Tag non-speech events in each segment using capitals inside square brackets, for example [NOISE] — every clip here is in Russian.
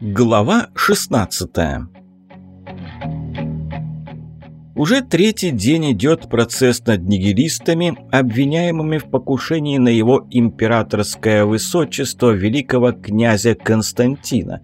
Глава 16 Уже третий день идет процесс над нигилистами, обвиняемыми в покушении на его императорское высочество великого князя Константина.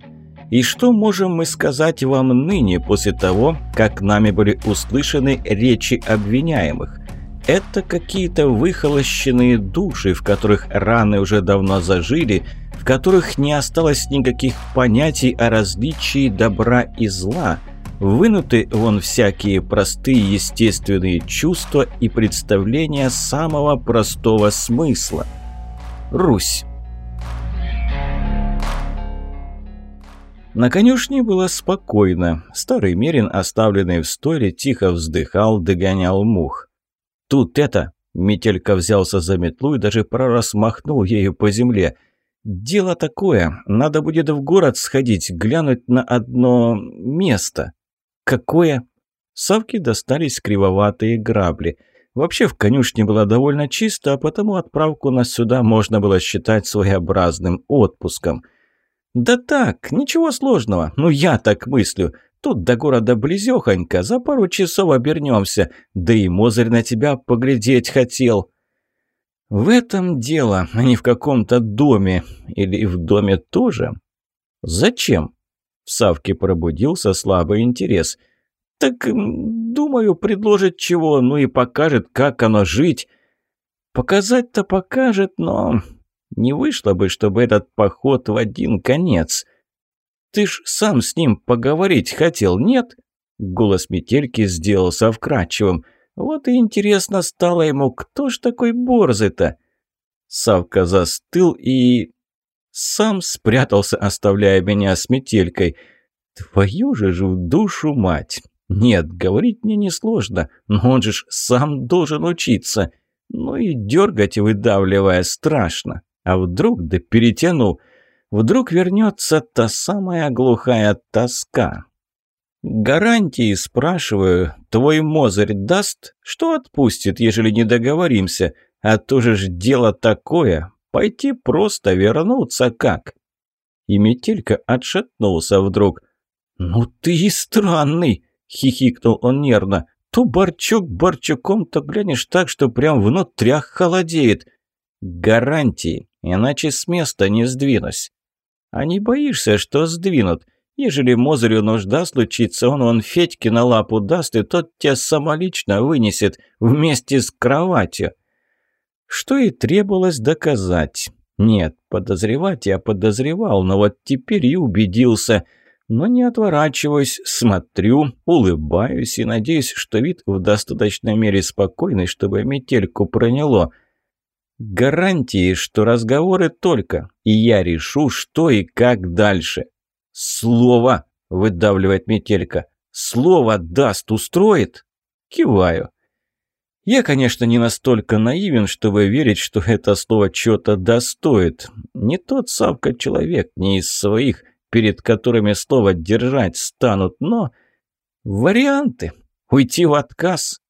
И что можем мы сказать вам ныне после того, как нами были услышаны речи обвиняемых? Это какие-то выхолощенные души, в которых раны уже давно зажили, в которых не осталось никаких понятий о различии добра и зла. Вынуты вон всякие простые естественные чувства и представления самого простого смысла. Русь. На конюшне было спокойно. Старый Мерин, оставленный в стойле, тихо вздыхал, догонял мух. «Тут это...» Метелька взялся за метлу и даже прораз махнул ею по земле. «Дело такое. Надо будет в город сходить, глянуть на одно место». «Какое?» Савки достались кривоватые грабли. Вообще в конюшне было довольно чисто, а потому отправку нас сюда можно было считать своеобразным отпуском. «Да так, ничего сложного. Ну, я так мыслю. Тут до города близехонько, за пару часов обернемся, да и Мозырь на тебя поглядеть хотел». «В этом дело, а не в каком-то доме. Или в доме тоже?» «Зачем?» В Савке пробудился слабый интерес. «Так, думаю, предложит чего, ну и покажет, как оно жить». «Показать-то покажет, но не вышло бы, чтобы этот поход в один конец». Ты ж сам с ним поговорить хотел, нет?» Голос метельки сделался вкрадчивым. «Вот и интересно стало ему, кто ж такой борзый-то?» Савка застыл и... Сам спрятался, оставляя меня с метелькой. «Твою же ж в душу мать!» «Нет, говорить мне несложно, но он же ж сам должен учиться. Ну и дергать, выдавливая, страшно. А вдруг да перетяну...» Вдруг вернется та самая глухая тоска. «Гарантии, спрашиваю, твой Мозырь даст? Что отпустит, ежели не договоримся? А то же ж дело такое, пойти просто вернуться как?» И Метелька отшатнулся вдруг. «Ну ты и странный!» — хихикнул он нервно. «То Борчук Борчуком, то глянешь так, что прям внутрях холодеет. Гарантии, иначе с места не сдвинусь. А не боишься, что сдвинут? Ежели Мозырю нужда случится, он он Федьке на лапу даст, и тот тебя самолично вынесет вместе с кроватью. Что и требовалось доказать. Нет, подозревать я подозревал, но вот теперь и убедился. Но не отворачиваюсь, смотрю, улыбаюсь и надеюсь, что вид в достаточной мере спокойный, чтобы метельку проняло – Гарантии, что разговоры только, и я решу, что и как дальше. Слово, выдавливает метелька. Слово даст, устроит? Киваю. Я, конечно, не настолько наивен, чтобы верить, что это слово что-то достоит. Не тот Савка человек, не из своих, перед которыми слово держать станут, но... Варианты. Уйти в отказ,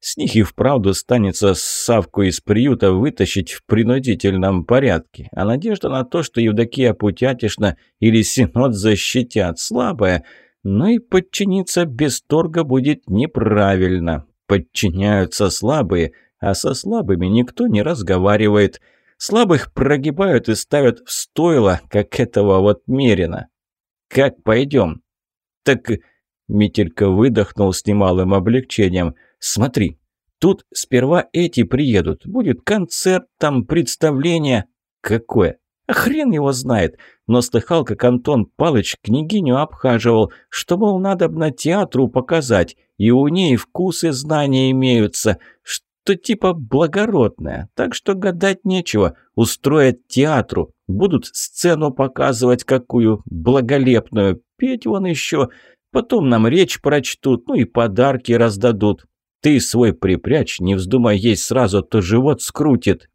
с них и вправду станется Савку из приюта вытащить в принудительном порядке. А надежда на то, что Евдокия Путятишна или Синод защитят, слабая. Но и подчиниться без торга будет неправильно. Подчиняются слабые, а со слабыми никто не разговаривает. Слабых прогибают и ставят в стойло, как этого вот Мерина. «Как пойдем?» «Так...» — Мителька выдохнул с немалым облегчением — Смотри, тут сперва эти приедут. Будет концерт, там представление. Какое? А хрен его знает. Но слыхал, как Антон Палыч княгиню обхаживал, что, мол, надо бы на театру показать, и у ней вкусы знания имеются, что типа благородное. Так что гадать нечего. Устроят театру, будут сцену показывать какую, благолепную, петь вон еще, потом нам речь прочтут, ну и подарки раздадут. Ты свой припрячь, не вздумай есть сразу, то живот скрутит.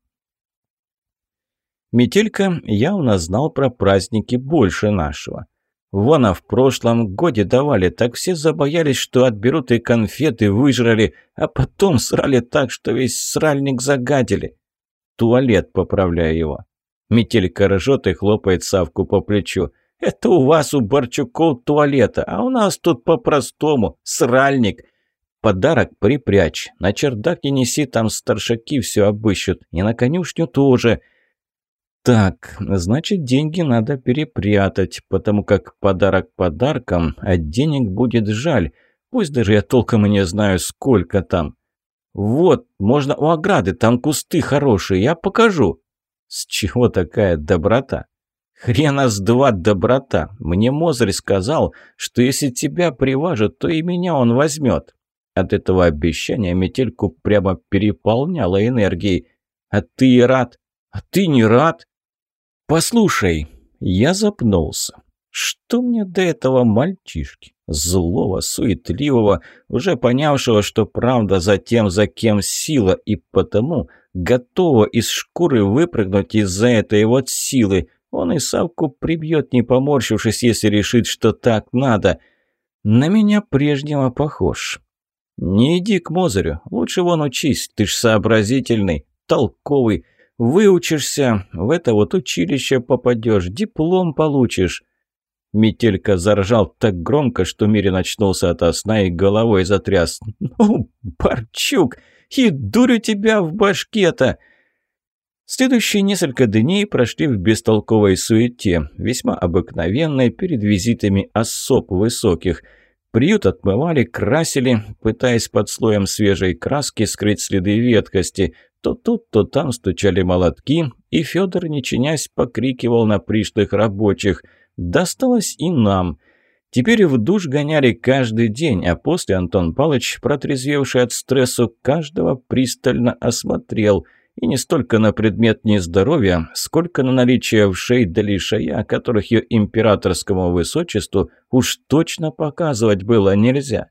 Метелька явно знал про праздники больше нашего. Вон, а в прошлом годе давали, так все забоялись, что отберут и конфеты выжрали, а потом срали так, что весь сральник загадили. Туалет, поправляю его. Метелька ржет и хлопает Савку по плечу. «Это у вас у Борчуков туалета, а у нас тут по-простому, сральник. Подарок припрячь, на чердак не неси, там старшаки все обыщут, и на конюшню тоже». Так, значит, деньги надо перепрятать, потому как подарок подарком, а денег будет жаль. Пусть даже я толком и не знаю, сколько там. Вот, можно у ограды, там кусты хорошие, я покажу. С чего такая доброта? Хрена с два доброта. Мне Мозырь сказал, что если тебя приважат, то и меня он возьмет. От этого обещания метельку прямо переполняла энергией. А ты рад? А ты не рад? «Послушай», я запнулся. Что мне до этого мальчишки? Злого, суетливого, уже понявшего, что правда за тем, за кем сила, и потому готового из шкуры выпрыгнуть из-за этой вот силы. Он и Савку прибьет, не поморщившись, если решит, что так надо. На меня прежнего похож. Не иди к Мозырю, лучше вон учись, ты ж сообразительный, толковый, Выучишься, в это вот училище попадешь, диплом получишь». Метелька заржал так громко, что Мирин очнулся ото сна и головой затряс. «Ну, Барчук, и дурю тебя в башке-то!» Следующие несколько дней прошли в бестолковой суете, весьма обыкновенной перед визитами особ высоких. Приют отмывали, красили, пытаясь под слоем свежей краски скрыть следы веткости. То тут, то там стучали молотки, и Федор, не чинясь, покрикивал на пришлых рабочих. Досталось и нам. Теперь в душ гоняли каждый день, а после Антон Палыч, протрезвевший от стрессу, каждого пристально осмотрел. И не столько на предмет нездоровья, сколько на наличие вшей да лишая, которых ее императорскому высочеству уж точно показывать было нельзя.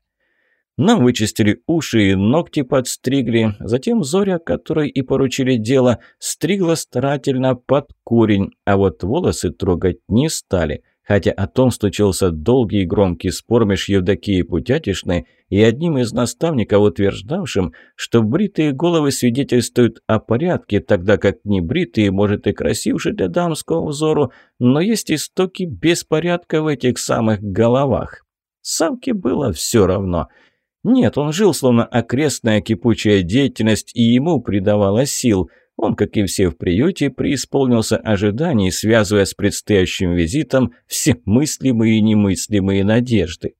Нам вычистили уши и ногти подстригли. Затем Зоря, которой и поручили дело, стригла старательно под корень, а вот волосы трогать не стали. Хотя о том случился долгий и громкий спор меж Евдокией Путятишной и одним из наставников, утверждавшим, что бритые головы свидетельствуют о порядке, тогда как небритые, может, и красивше для дамского взору, но есть истоки беспорядка в этих самых головах. Самке было все равно – нет, он жил, словно окрестная кипучая деятельность, и ему придавала сил. Он, как и все в приюте, преисполнился ожиданий, связывая с предстоящим визитом все мыслимые и немыслимые надежды.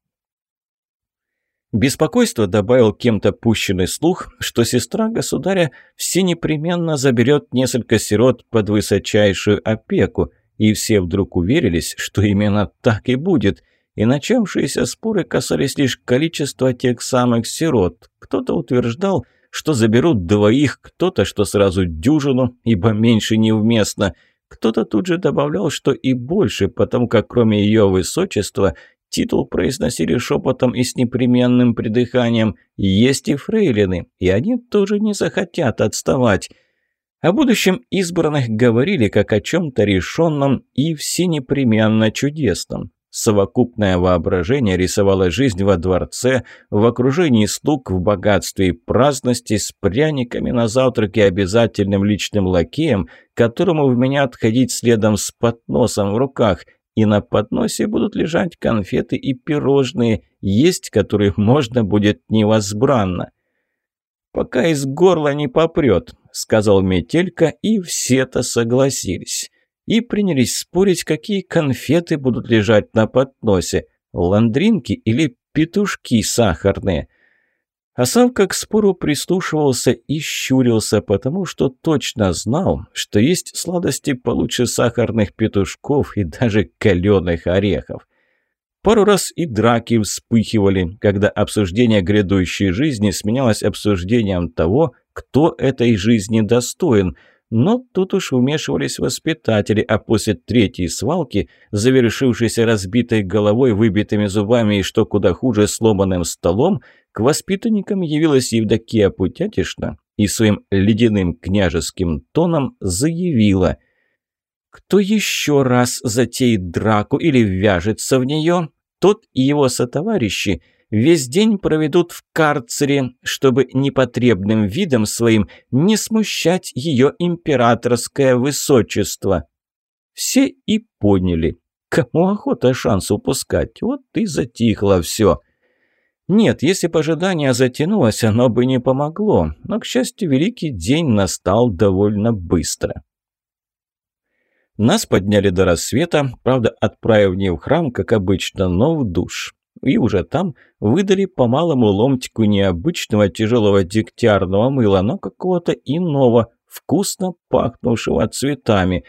Беспокойство добавил кем-то пущенный слух, что сестра государя все непременно заберет несколько сирот под высочайшую опеку, и все вдруг уверились, что именно так и будет – и начавшиеся споры касались лишь количества тех самых сирот. Кто-то утверждал, что заберут двоих, кто-то, что сразу дюжину, ибо меньше неуместно. Кто-то тут же добавлял, что и больше, потому как кроме ее высочества титул произносили шепотом и с непременным придыханием. Есть и фрейлины, и они тоже не захотят отставать. О будущем избранных говорили как о чем-то решенном и всенепременно чудесном. Совокупное воображение рисовало жизнь во дворце, в окружении слуг, в богатстве и праздности, с пряниками на завтраке и обязательным личным лакеем, которому в меня отходить следом с подносом в руках, и на подносе будут лежать конфеты и пирожные, есть которые [LAUGHS] можно будет невозбранно. «Пока из горла не попрет», — сказал Метелька, и все-то согласились и принялись спорить, какие конфеты будут лежать на подносе, ландринки или петушки сахарные. А Савка к спору прислушивался и щурился, потому что точно знал, что есть сладости получше сахарных петушков и даже каленых орехов. Пару раз и драки вспыхивали, когда обсуждение грядущей жизни сменялось обсуждением того, кто этой жизни достоин – но тут уж вмешивались воспитатели, а после третьей свалки, завершившейся разбитой головой, выбитыми зубами и, что куда хуже, сломанным столом, к воспитанникам явилась Евдокия Путятишна и своим ледяным княжеским тоном заявила «Кто еще раз затеет драку или вяжется в нее, тот и его сотоварищи – весь день проведут в карцере, чтобы непотребным видом своим не смущать ее императорское высочество. Все и поняли. Кому охота шанс упускать? Вот и затихло все. Нет, если бы ожидание затянулось, оно бы не помогло. Но, к счастью, великий день настал довольно быстро. Нас подняли до рассвета, правда, отправив не в храм, как обычно, но в душ. И уже там выдали по малому ломтику необычного тяжелого дегтярного мыла, но какого-то иного, вкусно пахнувшего цветами.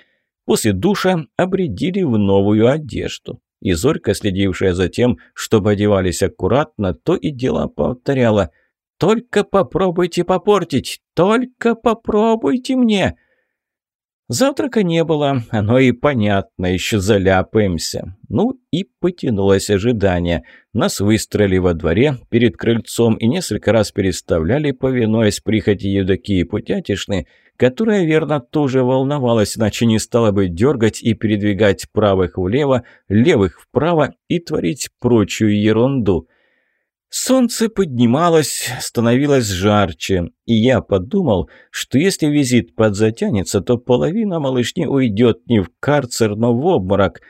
После душа обредили в новую одежду. И Зорька, следившая за тем, чтобы одевались аккуратно, то и дело повторяла «Только попробуйте попортить! Только попробуйте мне!» Завтрака не было, оно и понятно, еще заляпаемся. Ну и потянулось ожидание. Нас выстроили во дворе перед крыльцом и несколько раз переставляли, повинуясь прихоти Евдокии Путятишны, которая, верно, тоже волновалась, иначе не стала бы дергать и передвигать правых влево, левых вправо и творить прочую ерунду. Солнце поднималось, становилось жарче, и я подумал, что если визит подзатянется, то половина малышни уйдет не в карцер, но в обморок.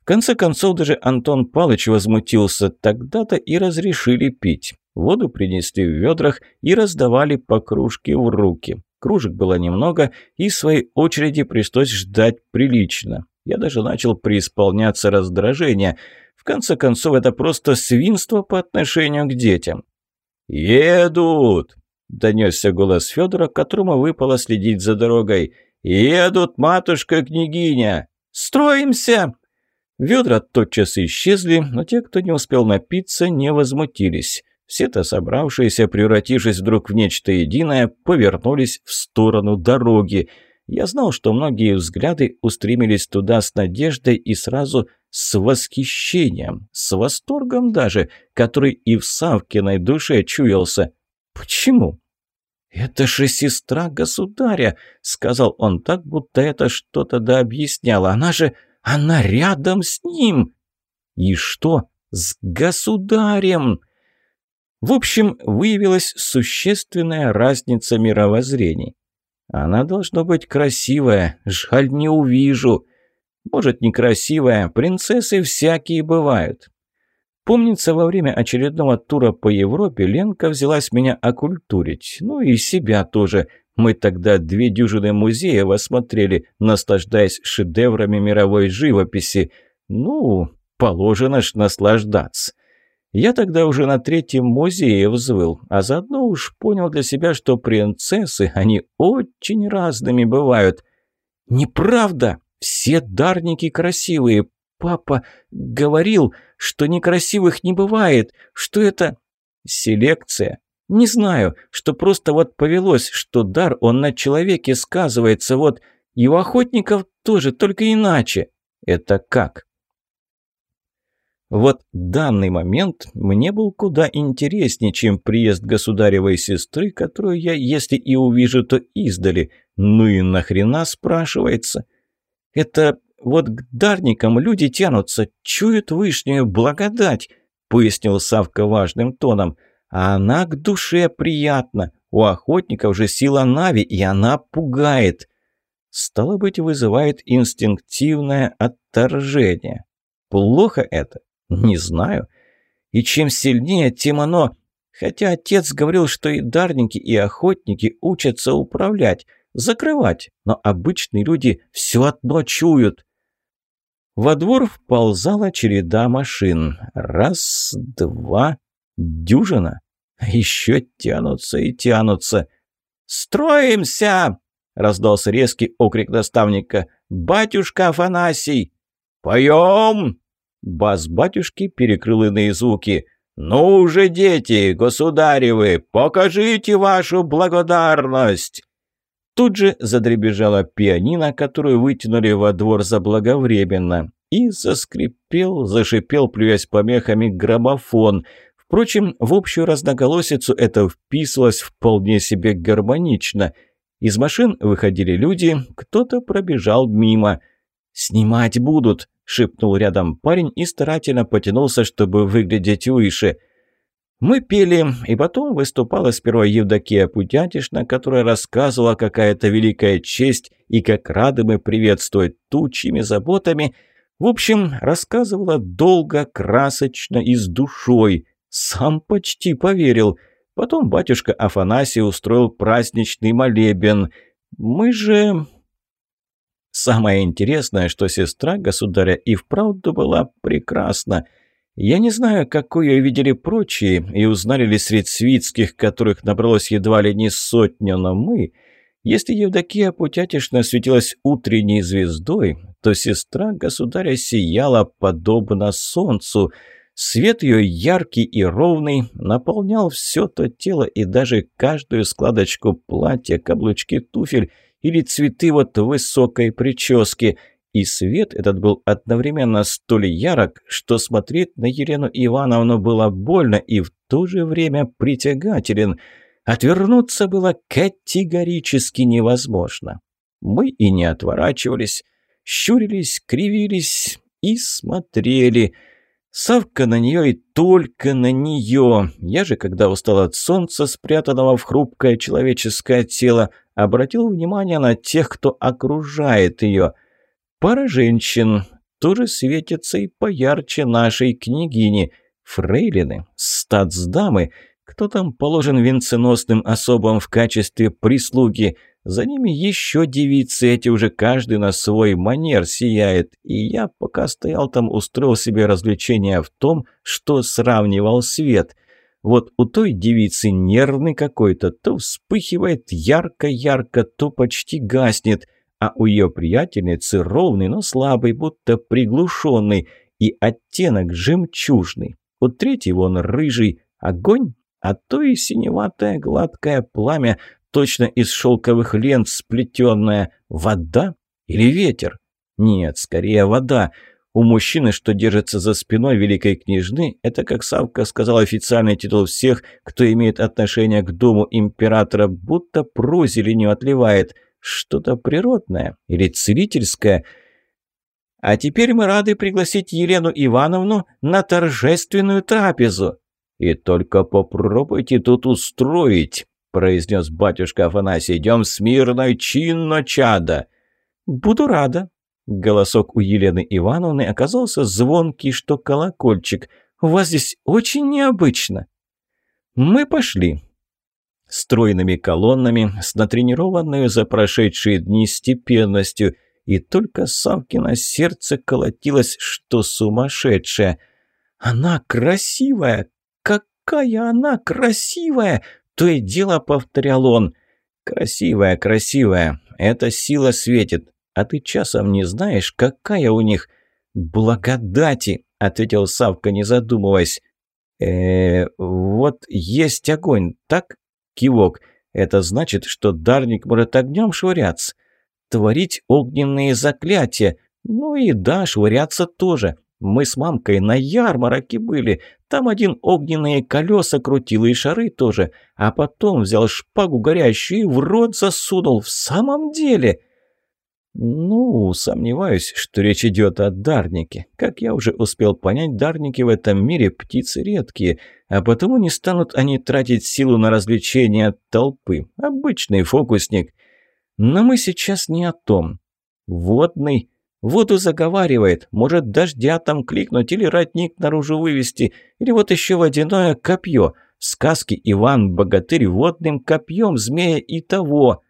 В конце концов, даже Антон Палыч возмутился, тогда-то и разрешили пить. Воду принесли в ведрах и раздавали по кружке в руки. Кружек было немного, и в своей очереди пришлось ждать прилично. Я даже начал преисполняться раздражения – в конце концов, это просто свинство по отношению к детям. «Едут!» – донесся голос Федора, которому выпало следить за дорогой. «Едут, матушка-княгиня! Строимся!» Ведра тотчас исчезли, но те, кто не успел напиться, не возмутились. Все-то собравшиеся, превратившись вдруг в нечто единое, повернулись в сторону дороги. Я знал, что многие взгляды устремились туда с надеждой и сразу с восхищением, с восторгом даже, который и в Савкиной душе чуялся. Почему? «Это же сестра государя», — сказал он так, будто это что-то да объясняло. «Она же... она рядом с ним!» «И что? С государем!» В общем, выявилась существенная разница мировоззрений. Она должна быть красивая, жаль, не увижу. Может, некрасивая, принцессы всякие бывают. Помнится, во время очередного тура по Европе Ленка взялась меня окультурить. Ну и себя тоже. Мы тогда две дюжины музеев осмотрели, наслаждаясь шедеврами мировой живописи. Ну, положено ж наслаждаться. Я тогда уже на третьем музее взвыл, а заодно уж понял для себя, что принцессы, они очень разными бывают. «Неправда!» Все дарники красивые. Папа говорил, что некрасивых не бывает, что это селекция. Не знаю, что просто вот повелось, что дар, он на человеке сказывается, вот, и у охотников тоже, только иначе. Это как? Вот данный момент мне был куда интереснее, чем приезд государевой сестры, которую я, если и увижу, то издали. Ну и нахрена, спрашивается? Это вот к дарникам люди тянутся, чуют вышнюю благодать», — пояснил Савка важным тоном. «А она к душе приятна. У охотников же сила Нави, и она пугает. Стало быть, вызывает инстинктивное отторжение. Плохо это? Не знаю. И чем сильнее, тем оно... Хотя отец говорил, что и дарники, и охотники учатся управлять закрывать, но обычные люди все одно чуют. Во двор вползала череда машин. Раз, два, дюжина. Еще тянутся и тянутся. «Строимся!» — раздался резкий окрик наставника. «Батюшка Афанасий!» «Поем!» Бас батюшки перекрыл иные звуки. «Ну же, дети, государевы, покажите вашу благодарность!» Тут же задребежала пианино, которую вытянули во двор заблаговременно. И заскрипел, зашипел, плюясь помехами, граммофон. Впрочем, в общую разноголосицу это вписывалось вполне себе гармонично. Из машин выходили люди, кто-то пробежал мимо. «Снимать будут», — шепнул рядом парень и старательно потянулся, чтобы выглядеть выше. Мы пели, и потом выступала сперва Евдокия Путятишна, которая рассказывала, какая это великая честь и как рады мы приветствовать ту, чьими заботами. В общем, рассказывала долго, красочно и с душой. Сам почти поверил. Потом батюшка Афанасий устроил праздничный молебен. Мы же... Самое интересное, что сестра государя и вправду была прекрасна – я не знаю, какую видели прочие и узнали ли среди свитских, которых набралось едва ли не сотню, но мы... Если Евдокия Путятишна светилась утренней звездой, то сестра государя сияла подобно солнцу. Свет ее яркий и ровный наполнял все то тело и даже каждую складочку платья, каблучки туфель или цветы вот высокой прически – и свет этот был одновременно столь ярок, что смотреть на Елену Ивановну было больно и в то же время притягателен. Отвернуться было категорически невозможно. Мы и не отворачивались, щурились, кривились и смотрели. Савка на нее и только на нее. Я же, когда устал от солнца, спрятанного в хрупкое человеческое тело, обратил внимание на тех, кто окружает ее – Пара женщин тоже светится и поярче нашей княгини. Фрейлины, статсдамы, кто там положен венценосным особам в качестве прислуги. За ними еще девицы, эти уже каждый на свой манер сияет. И я, пока стоял там, устроил себе развлечение в том, что сравнивал свет. Вот у той девицы нервный какой-то, то вспыхивает ярко-ярко, то почти гаснет а у ее приятельницы ровный, но слабый, будто приглушенный, и оттенок жемчужный. У третьего он рыжий, огонь, а то и синеватое гладкое пламя, точно из шелковых лент сплетенное. Вода или ветер? Нет, скорее вода. У мужчины, что держится за спиной великой княжны, это, как Савка сказал, официальный титул всех, кто имеет отношение к дому императора, будто прозеленью отливает – что-то природное или целительское. А теперь мы рады пригласить Елену Ивановну на торжественную трапезу. И только попробуйте тут устроить, произнес батюшка Афанасий. Идем смирно, чинно, чада. Буду рада. Голосок у Елены Ивановны оказался звонкий, что колокольчик. У вас здесь очень необычно. Мы пошли стройными колоннами, с натренированной за прошедшие дни степенностью, и только Савкино сердце колотилось, что сумасшедшая. «Она красивая! Какая она красивая!» То и дело повторял он. «Красивая, красивая, эта сила светит. А ты часом не знаешь, какая у них...» «Благодати!» — ответил Савка, не задумываясь. э вот есть огонь, так?» Кивок. Это значит, что Дарник может огнем швыряться. Творить огненные заклятия. Ну и да, швыряться тоже. Мы с мамкой на ярмарке были. Там один огненные колеса крутил и шары тоже. А потом взял шпагу горящую и в рот засунул. В самом деле... «Ну, сомневаюсь, что речь идет о дарнике. Как я уже успел понять, дарники в этом мире птицы редкие, а потому не станут они тратить силу на развлечения толпы. Обычный фокусник. Но мы сейчас не о том. Водный. Воду заговаривает. Может, дождя там кликнуть или родник наружу вывести. Или вот еще водяное копье. В сказке Иван-богатырь водным копьем змея и того».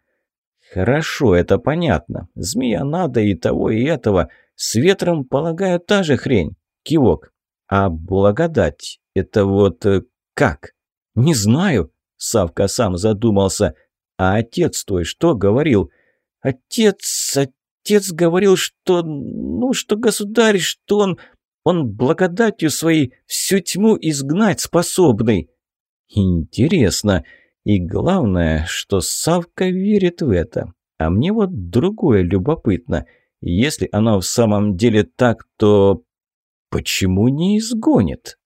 «Хорошо, это понятно. Змея надо и того, и этого. С ветром, полагаю, та же хрень. Кивок. А благодать – это вот э, как?» «Не знаю», – Савка сам задумался. «А отец твой что говорил?» «Отец, отец говорил, что, ну, что государь, что он, он благодатью своей всю тьму изгнать способный». «Интересно». И главное, что Савка верит в это. А мне вот другое любопытно. Если оно в самом деле так, то почему не изгонит?